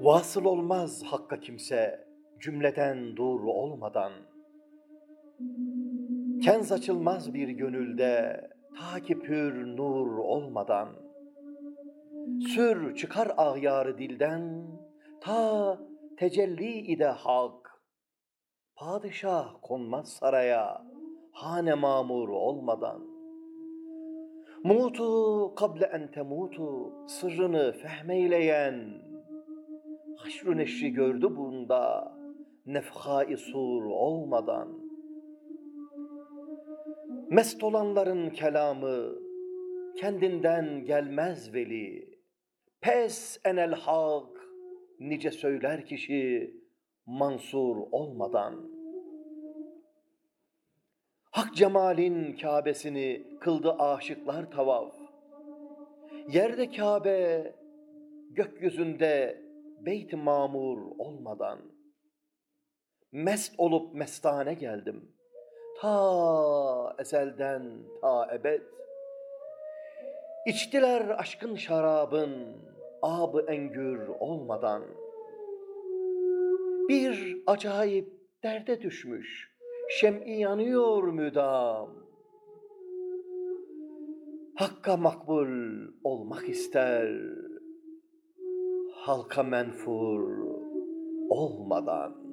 Vasıl olmaz hakka kimse cümleden doğru olmadan. Kenz açılmaz bir gönülde ta ki pür nur olmadan. Sür çıkar ağyarı dilden ta tecelli ide hak. Padişah konmaz saraya hane mamur olmadan. Mutu kable en temutu sırrını fehmeyleyen haşru neşri gördü bunda nefhai sur olmadan. Mest olanların kelamı kendinden gelmez veli. Pes enel hak nice söyler kişi mansur olmadan. Hak cemalin Kabe'sini kıldı aşıklar tavaf. Yerde Kabe, gökyüzünde beyt mamur olmadan. Mest olup mestane geldim. Ta ezelden ta ebed. İçtiler aşkın şarabın abı engür olmadan. Bir acayip derde düşmüş, şem'i yanıyor müdam. Hakka makbul olmak ister, halka menfur olmadan.